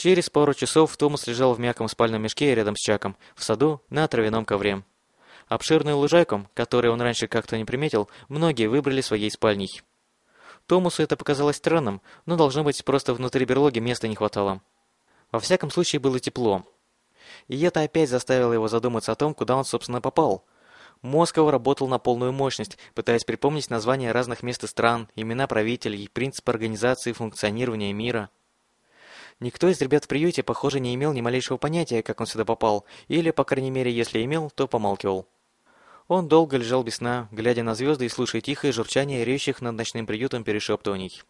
Через пару часов Томас лежал в мягком спальном мешке рядом с Чаком, в саду, на травяном ковре. Обширную лужайку, которую он раньше как-то не приметил, многие выбрали своей спальней. Томасу это показалось странным, но, должно быть, просто внутри берлоги места не хватало. Во всяком случае, было тепло. И это опять заставило его задуматься о том, куда он, собственно, попал. Мозг его работал на полную мощность, пытаясь припомнить названия разных мест и стран, имена правителей, принципы организации и функционирования мира. Никто из ребят в приюте, похоже, не имел ни малейшего понятия, как он сюда попал, или, по крайней мере, если имел, то помалкивал. Он долго лежал без сна, глядя на звезды и слушая тихое журчание речных над ночным приютом перешептываний.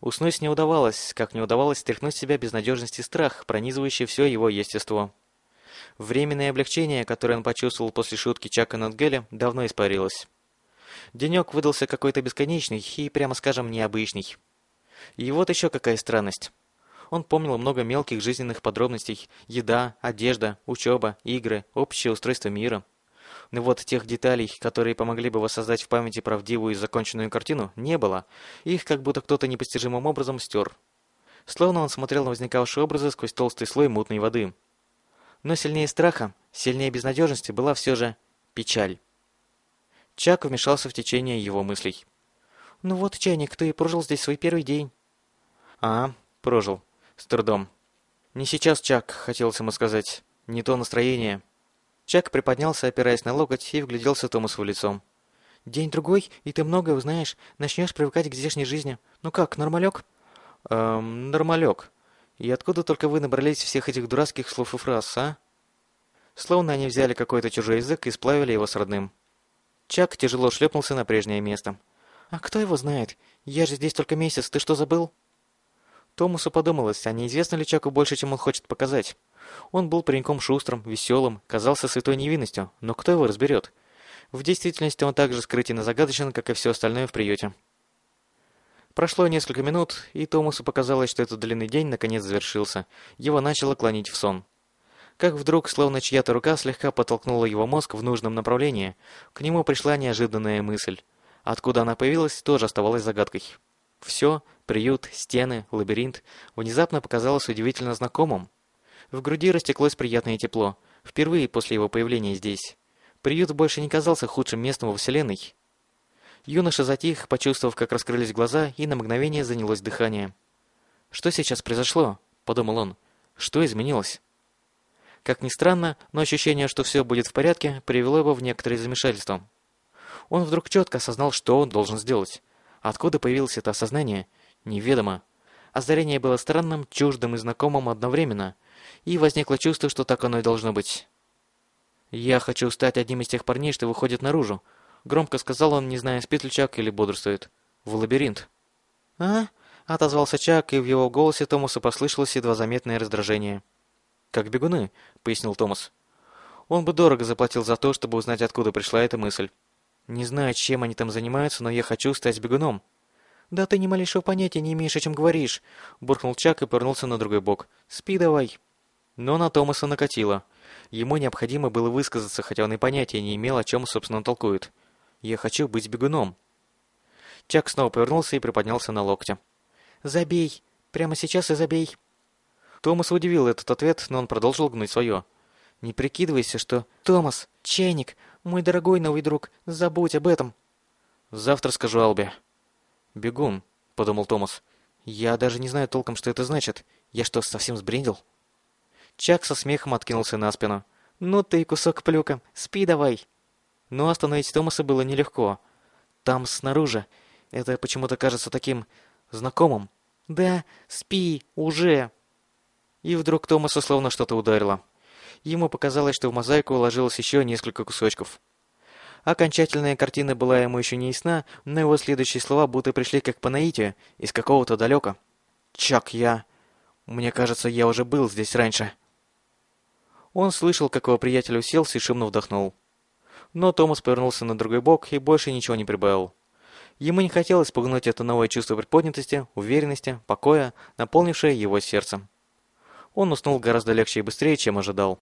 Уснуть не удавалось, как не удавалось стряхнуть себя безнадежность и страх, пронизывающий все его естество. Временное облегчение, которое он почувствовал после шутки Чака над Геля, давно испарилось. Денек выдался какой-то бесконечный и, прямо скажем, необычный. И вот еще какая странность. Он помнил много мелких жизненных подробностей – еда, одежда, учеба, игры, общее устройство мира. Но вот тех деталей, которые помогли бы воссоздать в памяти правдивую и законченную картину, не было. Их как будто кто-то непостижимым образом стер. Словно он смотрел на возникавшие образы сквозь толстый слой мутной воды. Но сильнее страха, сильнее безнадежности была все же печаль. Чак вмешался в течение его мыслей. «Ну вот, чайник, ты прожил здесь свой первый день». «А, прожил. С трудом. Не сейчас, Чак, хотелось ему сказать. Не то настроение. Чак приподнялся, опираясь на локоть, и вгляделся Томасу в лицо. «День-другой, и ты многое узнаешь. Начнешь привыкать к здешней жизни. Ну как, нормалек?» «Эм, нормалек. И откуда только вы набрались всех этих дурацких слов и фраз, а?» Словно они взяли какой-то чужой язык и сплавили его с родным. Чак тяжело шлепнулся на прежнее место. «А кто его знает? Я же здесь только месяц, ты что забыл?» Томасу подумалось, а неизвестно ли Чаку больше, чем он хочет показать. Он был пареньком шустрым, веселым, казался святой невинностью, но кто его разберет? В действительности он так же скрытен и загадочен, как и все остальное в приюте. Прошло несколько минут, и Томасу показалось, что этот длинный день наконец завершился. Его начало клонить в сон. Как вдруг, словно чья-то рука слегка подтолкнула его мозг в нужном направлении, к нему пришла неожиданная мысль. Откуда она появилась, тоже оставалась загадкой. Все, приют, стены, лабиринт, внезапно показалось удивительно знакомым. В груди растеклось приятное тепло, впервые после его появления здесь. Приют больше не казался худшим местом во Вселенной. Юноша затих, почувствовав, как раскрылись глаза, и на мгновение занялось дыхание. «Что сейчас произошло?» – подумал он. «Что изменилось?» Как ни странно, но ощущение, что все будет в порядке, привело его в некоторое замешательство. Он вдруг четко осознал, что он должен сделать. Откуда появилось это осознание? Неведомо. Озарение было странным, чуждым и знакомым одновременно, и возникло чувство, что так оно и должно быть. «Я хочу стать одним из тех парней, что выходит наружу», — громко сказал он, не зная, спит ли Чак или бодрствует. «В лабиринт». «А?» — отозвался Чак, и в его голосе Томаса послышалось едва заметное раздражение. «Как бегуны», — пояснил Томас. Он бы дорого заплатил за то, чтобы узнать, откуда пришла эта мысль. Не знаю, чем они там занимаются, но я хочу стать бегуном. Да ты ни малейшего понятия не имеешь, о чем говоришь, буркнул Чак и повернулся на другой бок. Спи давай. Но на Томаса накатило. Ему необходимо было высказаться, хотя он и понятия не имел, о чем, собственно, толкует. Я хочу быть бегуном. Чак снова повернулся и приподнялся на локте. «Забей! Прямо сейчас и забей!» Томас удивил этот ответ, но он продолжил гнуть свое. «Не прикидывайся, что...» «Томас! Чайник! Мой дорогой новый друг, забудь об этом. Завтра скажу Албе. Бегун, подумал Томас. Я даже не знаю толком, что это значит. Я что, совсем сбрендил? Чак со смехом откинулся на спину. Ну ты кусок плюка, спи давай. Но остановить Томаса было нелегко. Там снаружи. Это почему-то кажется таким знакомым. Да, спи, уже. И вдруг Томаса словно что-то ударило. Ему показалось, что в мозаику уложилось еще несколько кусочков. Окончательная картина была ему еще не ясна, но его следующие слова будто пришли как по наитию, из какого-то далека. «Чак, я... Мне кажется, я уже был здесь раньше». Он слышал, как его приятель уселся и шумно вдохнул. Но Томас повернулся на другой бок и больше ничего не прибавил. Ему не хотелось пугнуть это новое чувство приподнятости, уверенности, покоя, наполнившее его сердце. Он уснул гораздо легче и быстрее, чем ожидал.